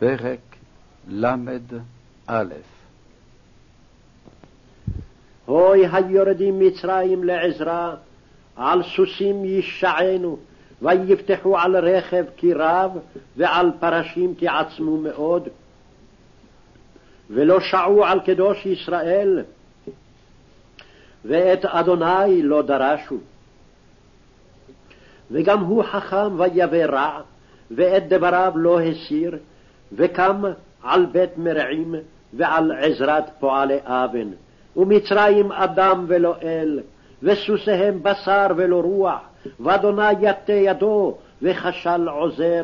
פרק ל"א הוי היורדים מצרים לעזרה, על סוסים ישענו, ויפתחו על רכב כי רב, ועל פרשים כי עצמו מאוד. ולא שעו על קדוש ישראל, ואת אדוני לא דרשו. וגם הוא חכם ויבא רע, ואת דבריו לא הסיר, וקם על בית מרעים ועל עזרת פועלי אבן. ומצרים אדם ולא אל, וסוסיהם בשר ולא רוח, ואדוני יטה ידו, וכשל עוזר,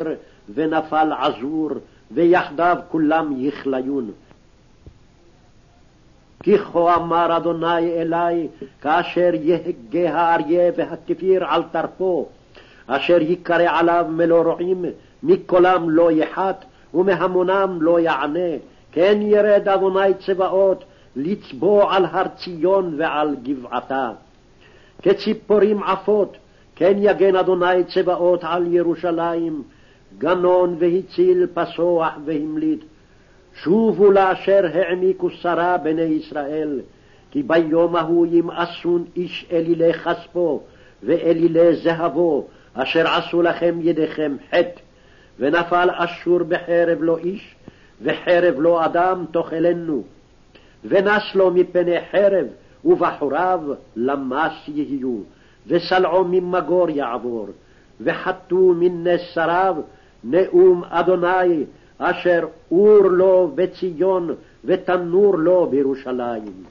ונפל עזור, ויחדיו כולם יכליון. כי כה אמר אדוני אלי, כאשר יהגה האריה והכפיר על טרפו, אשר יקרא עליו מלוא רועים, מקולם לא יחת, ומהמונם לא יענה, כן ירד אדוני צבאות, לצבוע על הר ציון ועל גבעתה. כציפורים עפות, כן יגן אדוני צבאות על ירושלים, גנון והציל פסוח והמליט. שובו לאשר העמיקו שרה בני ישראל, כי ביום ההוא ימאסון איש אלילי כספו, ואלילי זהבו, אשר עשו לכם ידיכם חטא. ונפל אשור בחרב לא איש, וחרב לא אדם תאכלנו. ונס לו מפני חרב, ובחוריו למס יהיו, וסלעו ממגור יעבור, וחטאו מנס שריו, נאום אדוני, אשר אור לו בציון, ותנור לו בירושלים.